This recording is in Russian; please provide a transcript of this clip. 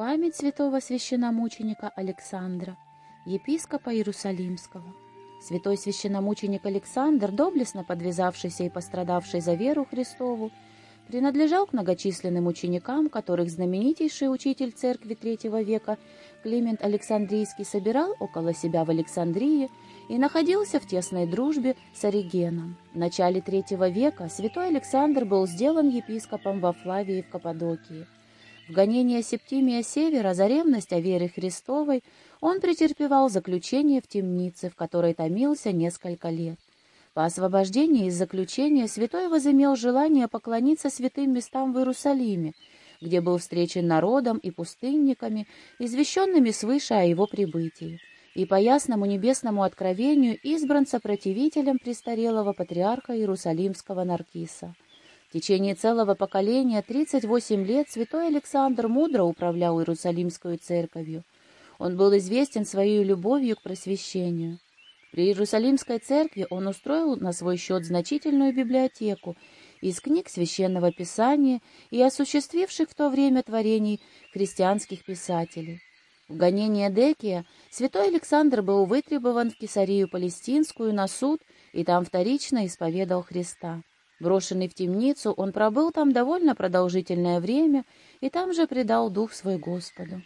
Память святого священномученика Александра, епископа Иерусалимского. Святой священномученик Александр, доблестно подвязавшийся и пострадавший за веру Христову, принадлежал к многочисленным ученикам, которых знаменитейший учитель церкви III века Климент Александрийский собирал около себя в Александрии и находился в тесной дружбе с Оригеном. В начале III века святой Александр был сделан епископом во Флавии в Каппадокии. В гонение Септимия Севера за ревность о вере Христовой он претерпевал заключение в темнице, в которой томился несколько лет. По освобождении из заключения святой возымел желание поклониться святым местам в Иерусалиме, где был встречен народом и пустынниками, извещенными свыше о его прибытии, и по ясному небесному откровению избран сопротивителем престарелого патриарха Иерусалимского Наркиса. В течение целого поколения, 38 лет, святой Александр мудро управлял Иерусалимскую церковью. Он был известен своей любовью к просвещению. При Иерусалимской церкви он устроил на свой счет значительную библиотеку из книг Священного Писания и осуществивших в то время творений христианских писателей. В гонение Декия святой Александр был вытребован в Кесарию Палестинскую на суд и там вторично исповедал Христа. Брошенный в темницу, он пробыл там довольно продолжительное время и там же предал дух свой Господу.